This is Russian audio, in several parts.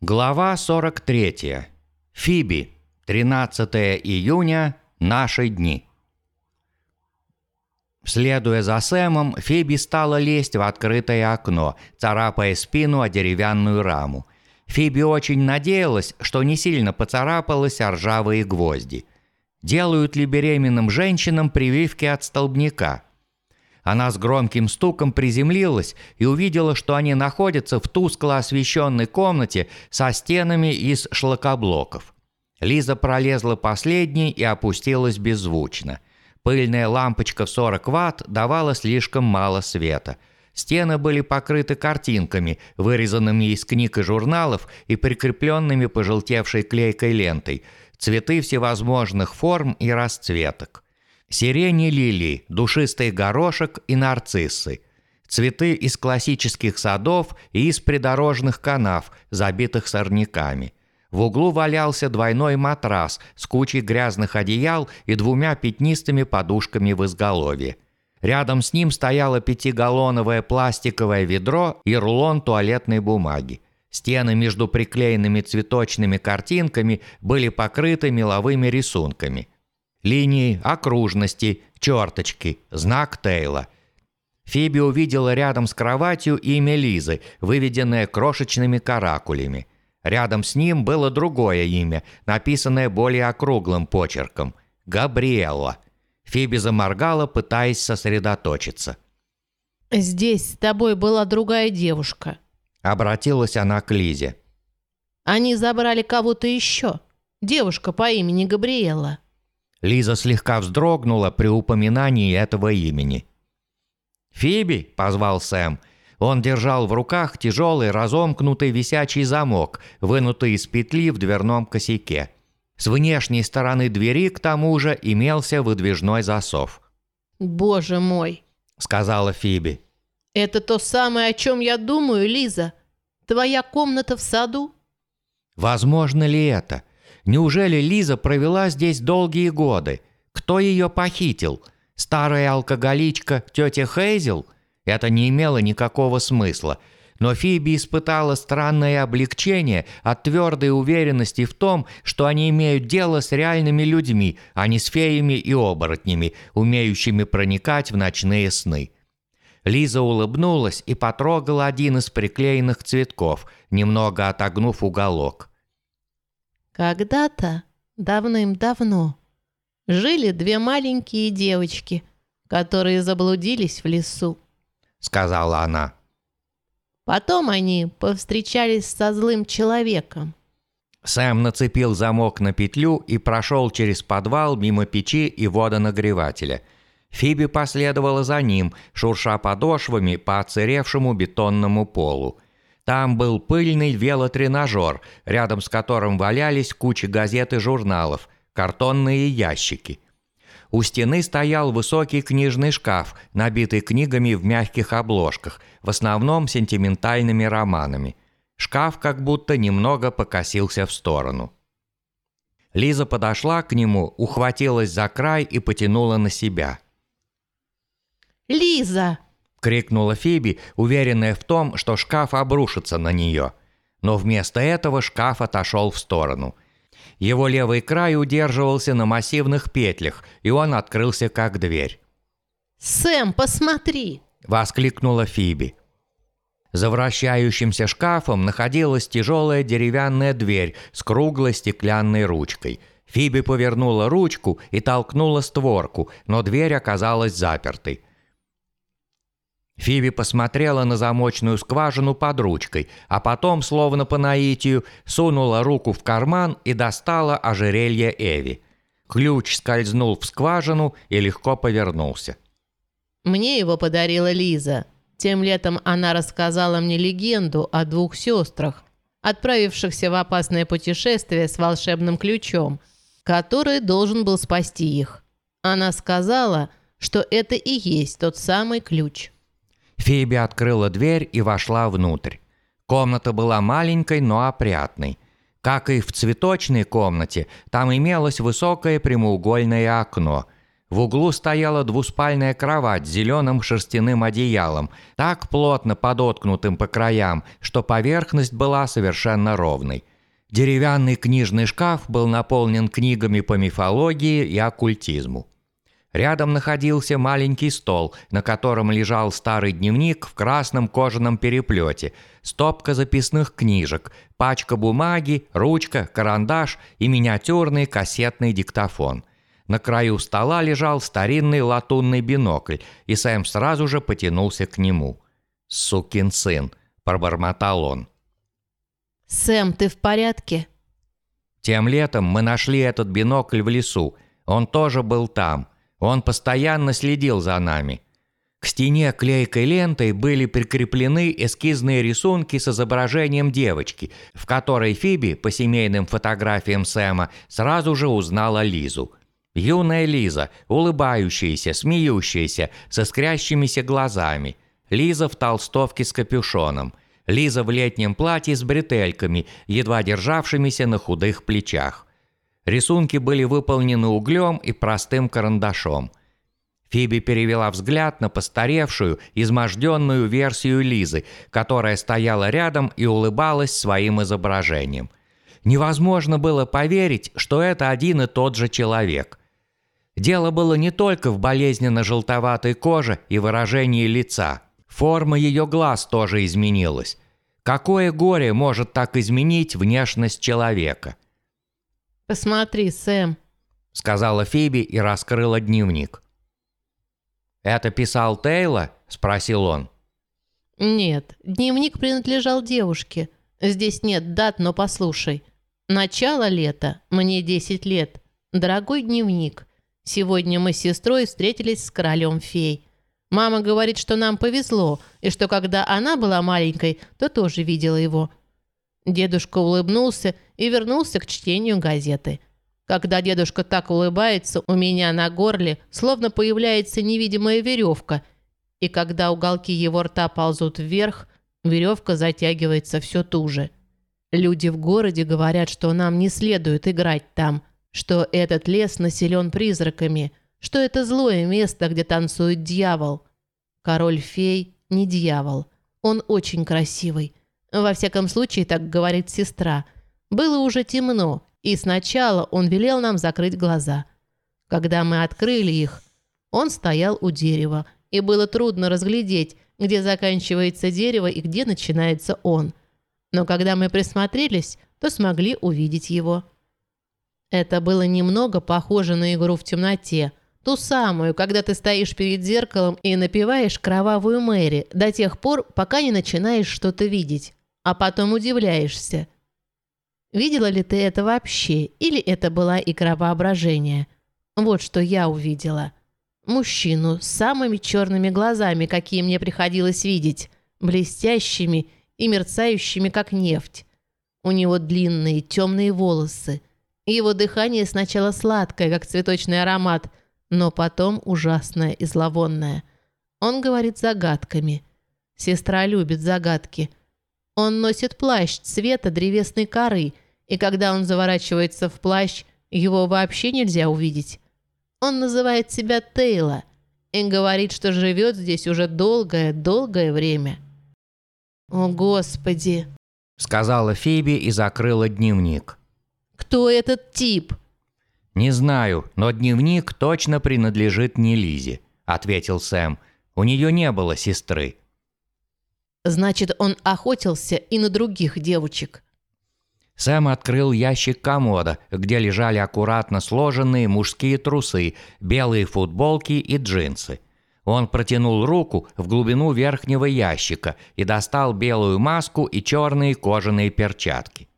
Глава 43. Фиби. 13 июня. Наши дни. Следуя за Сэмом, Фиби стала лезть в открытое окно, царапая спину о деревянную раму. Фиби очень надеялась, что не сильно поцарапалась о ржавые гвозди. Делают ли беременным женщинам прививки от столбняка – она с громким стуком приземлилась и увидела, что они находятся в тускло освещенной комнате со стенами из шлакоблоков. Лиза пролезла последней и опустилась беззвучно. Пыльная лампочка в 40 ватт давала слишком мало света. Стены были покрыты картинками, вырезанными из книг и журналов и прикрепленными пожелтевшей клейкой лентой, цветы всевозможных форм и расцветок – Сирени лилии, душистый горошек и нарциссы. Цветы из классических садов и из придорожных канав, забитых сорняками. В углу валялся двойной матрас с кучей грязных одеял и двумя пятнистыми подушками в изголовье. Рядом с ним стояло пятигаллоновое пластиковое ведро и рулон туалетной бумаги. Стены между приклеенными цветочными картинками были покрыты меловыми рисунками – линии, окружности, черточки, знак Тейла. Фиби увидела рядом с кроватью имя Лизы, выведенное крошечными каракулями. Рядом с ним было другое имя, написанное более округлым почерком – Габриэлла. Фиби заморгала, пытаясь сосредоточиться. «Здесь с тобой была другая девушка», – обратилась она к Лизе. «Они забрали кого-то еще. Девушка по имени Габриэлла». Лиза слегка вздрогнула при упоминании этого имени. «Фиби!» – позвал Сэм. Он держал в руках тяжелый разомкнутый висячий замок, вынутый из петли в дверном косяке. С внешней стороны двери, к тому же, имелся выдвижной засов. «Боже мой!» – сказала Фиби. «Это то самое, о чем я думаю, Лиза. Твоя комната в саду?» «Возможно ли это? Неужели Лиза провела здесь долгие годы? Кто ее похитил? Старая алкоголичка тетя Хейзел? Это не имело никакого смысла. Но Фиби испытала странное облегчение от твердой уверенности в том, что они имеют дело с реальными людьми, а не с феями и оборотнями, умеющими проникать в ночные сны. Лиза улыбнулась и потрогала один из приклеенных цветков, немного отогнув уголок. Когда-то, давным-давно, жили две маленькие девочки, которые заблудились в лесу. Сказала она. Потом они повстречались со злым человеком. Сэм нацепил замок на петлю и прошел через подвал мимо печи и водонагревателя. Фиби последовала за ним, шурша подошвами по оцаревшему бетонному полу – там был пыльный велотренажер, рядом с которым валялись куча газет и журналов, картонные ящики. У стены стоял высокий книжный шкаф, набитый книгами в мягких обложках, в основном сентиментальными романами. Шкаф как будто немного покосился в сторону. Лиза подошла к нему, ухватилась за край и потянула на себя. «Лиза!» – крикнула Фиби, уверенная в том, что шкаф обрушится на нее. Но вместо этого шкаф отошел в сторону. Его левый край удерживался на массивных петлях, и он открылся как дверь. «Сэм, посмотри!» – воскликнула Фиби. За вращающимся шкафом находилась тяжелая деревянная дверь с круглой стеклянной ручкой. Фиби повернула ручку и толкнула створку, но дверь оказалась запертой. Фиби посмотрела на замочную скважину под ручкой, а потом, словно по наитию, сунула руку в карман и достала ожерелье Эви. Ключ скользнул в скважину и легко повернулся. «Мне его подарила Лиза. Тем летом она рассказала мне легенду о двух сестрах, отправившихся в опасное путешествие с волшебным ключом, который должен был спасти их. Она сказала, что это и есть тот самый ключ». Фиби открыла дверь и вошла внутрь. Комната была маленькой, но опрятной. Как и в цветочной комнате, там имелось высокое прямоугольное окно. В углу стояла двуспальная кровать с зеленым шерстяным одеялом, так плотно подоткнутым по краям, что поверхность была совершенно ровной. Деревянный книжный шкаф был наполнен книгами по мифологии и оккультизму. Рядом находился маленький стол, на котором лежал старый дневник в красном кожаном переплете, стопка записных книжек, пачка бумаги, ручка, карандаш и миниатюрный кассетный диктофон. На краю стола лежал старинный латунный бинокль, и Сэм сразу же потянулся к нему. «Сукин сын», – пробормотал он. «Сэм, ты в порядке?» Тем летом мы нашли этот бинокль в лесу. Он тоже был там. Он постоянно следил за нами. К стене клейкой лентой были прикреплены эскизные рисунки с изображением девочки, в которой Фиби, по семейным фотографиям Сэма, сразу же узнала Лизу. Юная Лиза, улыбающаяся, смеющаяся, со скрящимися глазами. Лиза в толстовке с капюшоном. Лиза в летнем платье с бретельками, едва державшимися на худых плечах. Рисунки были выполнены углем и простым карандашом. Фиби перевела взгляд на постаревшую, изможденную версию Лизы, которая стояла рядом и улыбалась своим изображением. Невозможно было поверить, что это один и тот же человек. Дело было не только в болезненно-желтоватой коже и выражении лица. Форма ее глаз тоже изменилась. Какое горе может так изменить внешность человека? «Посмотри, Сэм», — сказала Фиби и раскрыла дневник. «Это писал Тейла?» – спросил он. «Нет, дневник принадлежал девушке. Здесь нет дат, но послушай. Начало лета, мне 10 лет. Дорогой дневник. Сегодня мы с сестрой встретились с королем фей. Мама говорит, что нам повезло, и что когда она была маленькой, то тоже видела его. Дедушка улыбнулся и вернулся к чтению газеты. Когда дедушка так улыбается, у меня на горле словно появляется невидимая веревка, и когда уголки его рта ползут вверх, веревка затягивается все туже. Люди в городе говорят, что нам не следует играть там, что этот лес населен призраками, что это злое место, где танцует дьявол. Король-фей не дьявол, он очень красивый, во всяком случае, так говорит сестра. Было уже темно, и сначала он велел нам закрыть глаза. Когда мы открыли их, он стоял у дерева, и было трудно разглядеть, где заканчивается дерево и где начинается он. Но когда мы присмотрелись, то смогли увидеть его. Это было немного похоже на игру в темноте, ту самую, когда ты стоишь перед зеркалом и напеваешь кровавую Мэри до тех пор, пока не начинаешь что-то видеть а потом удивляешься. Видела ли ты это вообще, или это была игра воображения? Вот что я увидела. Мужчину с самыми черными глазами, какие мне приходилось видеть, блестящими и мерцающими, как нефть. У него длинные темные волосы. Его дыхание сначала сладкое, как цветочный аромат, но потом ужасное и зловонное. Он говорит загадками. Сестра любит загадки – он носит плащ цвета древесной коры, и когда он заворачивается в плащ, его вообще нельзя увидеть. Он называет себя Тейла и говорит, что живет здесь уже долгое-долгое время. «О, Господи!» — сказала Фиби и закрыла дневник. «Кто этот тип?» «Не знаю, но дневник точно принадлежит не Лизе», — ответил Сэм. «У нее не было сестры». Значит, он охотился и на других девочек. Сэм открыл ящик комода, где лежали аккуратно сложенные мужские трусы, белые футболки и джинсы. Он протянул руку в глубину верхнего ящика и достал белую маску и черные кожаные перчатки.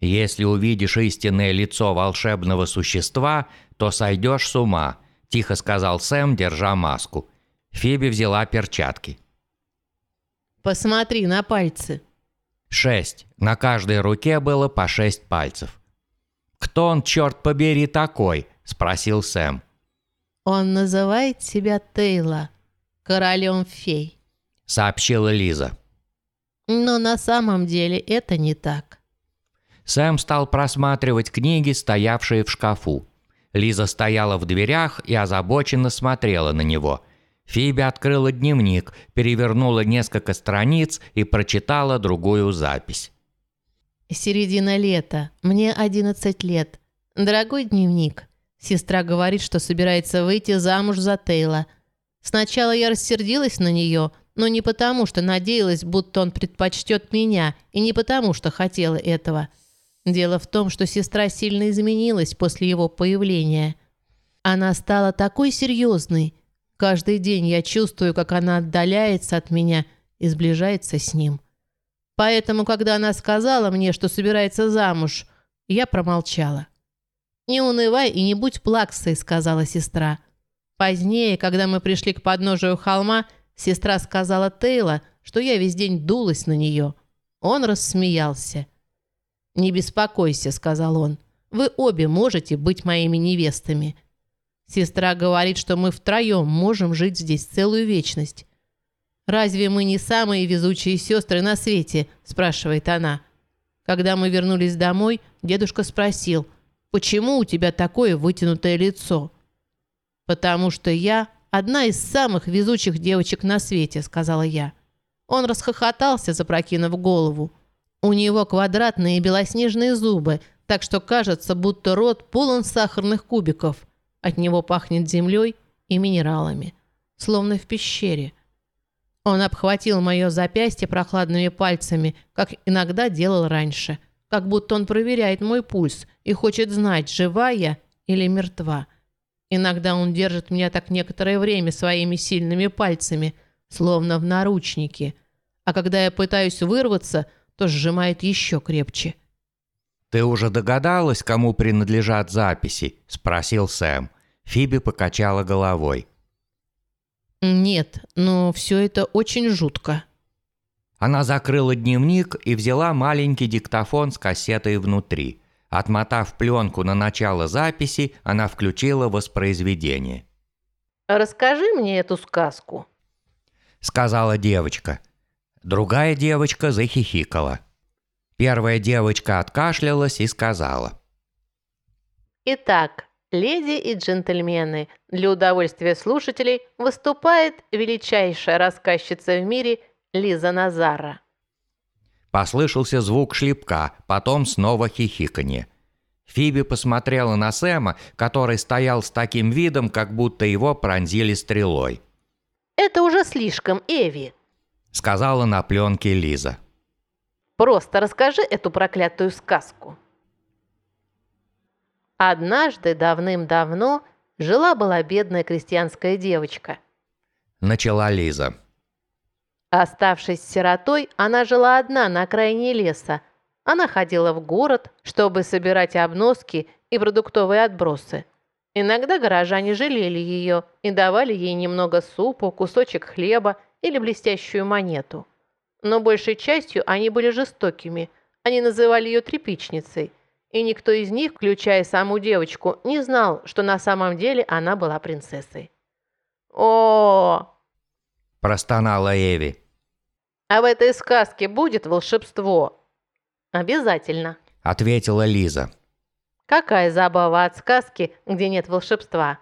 «Если увидишь истинное лицо волшебного существа, то сойдешь с ума», – тихо сказал Сэм, держа маску. Фиби взяла перчатки. Посмотри на пальцы. Шесть. На каждой руке было по шесть пальцев. «Кто он, черт побери, такой?» – спросил Сэм. «Он называет себя Тейла, королем фей», – сообщила Лиза. «Но на самом деле это не так». Сэм стал просматривать книги, стоявшие в шкафу. Лиза стояла в дверях и озабоченно смотрела на него. Фиби открыла дневник, перевернула несколько страниц и прочитала другую запись. Середина лета. Мне 11 лет. Дорогой дневник. Сестра говорит, что собирается выйти замуж за Тейла. Сначала я рассердилась на нее, но не потому, что надеялась, будто он предпочтет меня, и не потому, что хотела этого. Дело в том, что сестра сильно изменилась после его появления. Она стала такой серьезной. Каждый день я чувствую, как она отдаляется от меня и сближается с ним. Поэтому, когда она сказала мне, что собирается замуж, я промолчала. «Не унывай и не будь плаксой», — сказала сестра. Позднее, когда мы пришли к подножию холма, сестра сказала Тейла, что я весь день дулась на нее. Он рассмеялся. «Не беспокойся», — сказал он. «Вы обе можете быть моими невестами». Сестра говорит, что мы втроем можем жить здесь целую вечность. «Разве мы не самые везучие сестры на свете?» – спрашивает она. Когда мы вернулись домой, дедушка спросил, «Почему у тебя такое вытянутое лицо?» «Потому что я одна из самых везучих девочек на свете», – сказала я. Он расхохотался, запрокинув голову. У него квадратные белоснежные зубы, так что кажется, будто рот полон сахарных кубиков. От него пахнет землей и минералами, словно в пещере – он обхватил мое запястье прохладными пальцами, как иногда делал раньше, как будто он проверяет мой пульс и хочет знать, жива я или мертва. Иногда он держит меня так некоторое время своими сильными пальцами, словно в наручнике, а когда я пытаюсь вырваться, то сжимает еще крепче. «Ты уже догадалась, кому принадлежат записи?» – спросил Сэм. Фиби покачала головой. «Нет, но все это очень жутко». Она закрыла дневник и взяла маленький диктофон с кассетой внутри. Отмотав пленку на начало записи, она включила воспроизведение. «Расскажи мне эту сказку», — сказала девочка. Другая девочка захихикала. Первая девочка откашлялась и сказала. «Итак, Леди и джентльмены, для удовольствия слушателей выступает величайшая рассказчица в мире Лиза Назара. Послышался звук шлепка, потом снова хихиканье. Фиби посмотрела на Сэма, который стоял с таким видом, как будто его пронзили стрелой. «Это уже слишком, Эви», — сказала на пленке Лиза. «Просто расскажи эту проклятую сказку». Однажды давным-давно жила-была бедная крестьянская девочка. Начала Лиза. Оставшись сиротой, она жила одна на окраине леса. Она ходила в город, чтобы собирать обноски и продуктовые отбросы. Иногда горожане жалели ее и давали ей немного супу, кусочек хлеба или блестящую монету. Но большей частью они были жестокими. Они называли ее тряпичницей – и никто из них, включая саму девочку, не знал, что на самом деле она была принцессой. о простонала Эви. «А в этой сказке будет волшебство?» «Обязательно», — ответила Лиза. «Какая забава от сказки, где нет волшебства?»